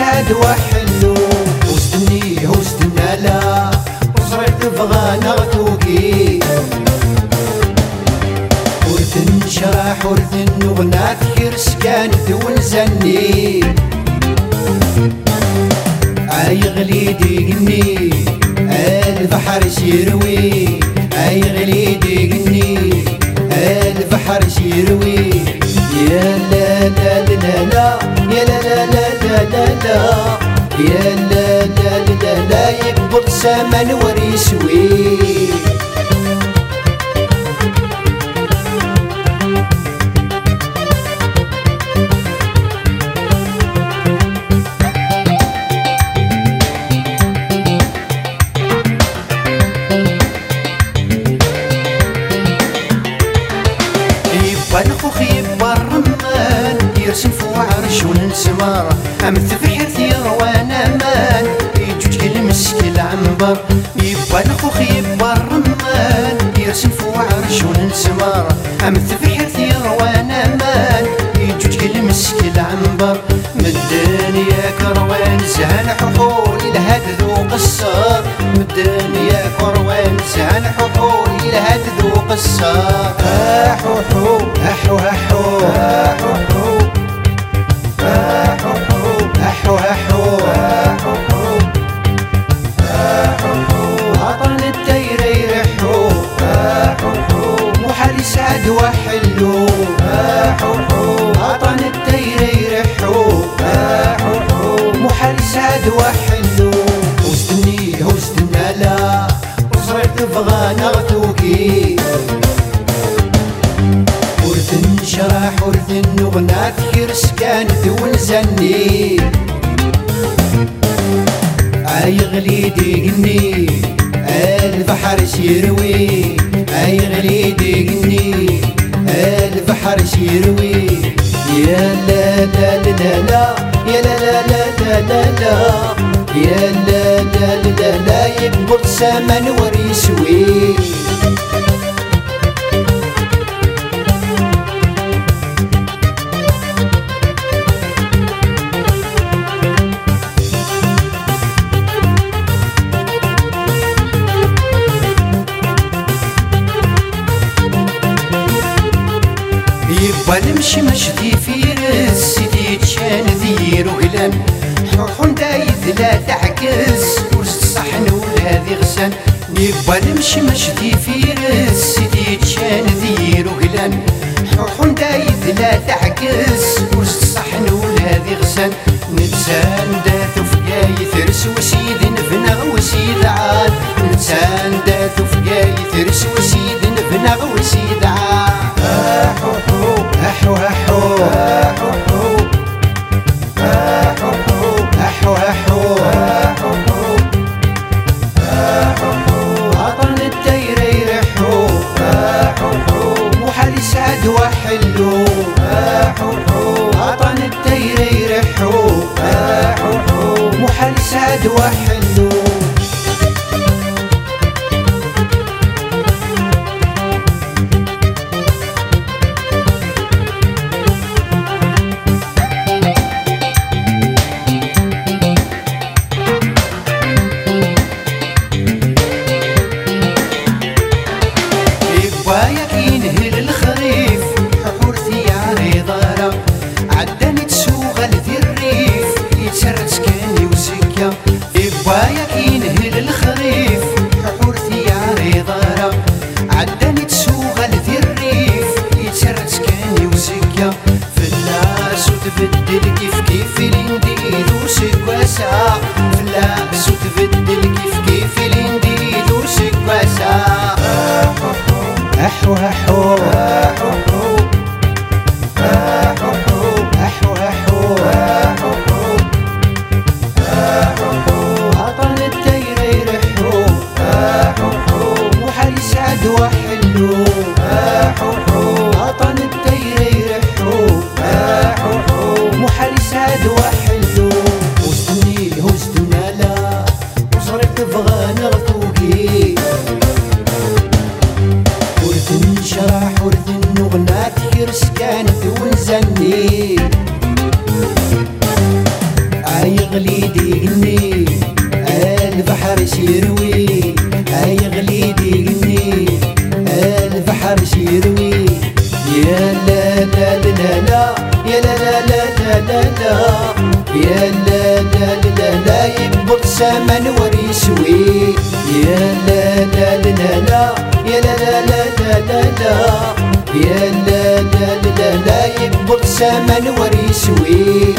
سعد وحلو. وستني وستنا لا. وصرت تبغى نغتوكي ورث نشرح ورث نغنى ذكر سكان ونزني أي غلي ديقني. البحر سيروي. أي غلي ديقني. البحر سيروي. لا يا لا لا لا لا يكبر سما وريسوي شون نسمر أم تفحرت روان أمان يجوج المسك العنبر يبقى الخوخ يبقى الرمان. يرسم فوعر شون نسمر أم تفحرت روان أمان يجوج المسك العنبر مداني يا كروان زهان حقول الهد ذو قصار مداني يا كروان زهان حقول الهد ذو قصار آه حقول حو حو وحلو وستني وستن لا وصرت تبغى نغتوكي ورثن شرح ورثن وغنات كرس اي غليدي قني البحر يروي اي غليدي قني البحر شيروي يا لا لا لا لا يا لا لا لا لا لا يا لا لا لا لا يقبض سمن وريسوي بنمشي مشتي في سيدي تشان ذير وغلان حرحون دايد لا تعكس ورس صحن ولا ذي غسان. نبا نمشي مشتي في سيدي تشان ذير وغلان حرحون دايد لا تعكس ورس صحن ولا ذي غسان. نبسان داثو فقاي ثرس وسيد نبنغ وسيد عاد. نبسان داثو فقاي ثرس وسيد نبنغ وسيد وتبدل كيف كيف اللي وشك واسع في كيف كيف اللي وشك واسع احو احو احو وحلو يا لا لا لا لا يا لا لا لا لا لا يا لا لا لا لا يبط سمن يا لا لا لا لا لا لا لا لا لا لا لا لا لا يبط سمن وريسوي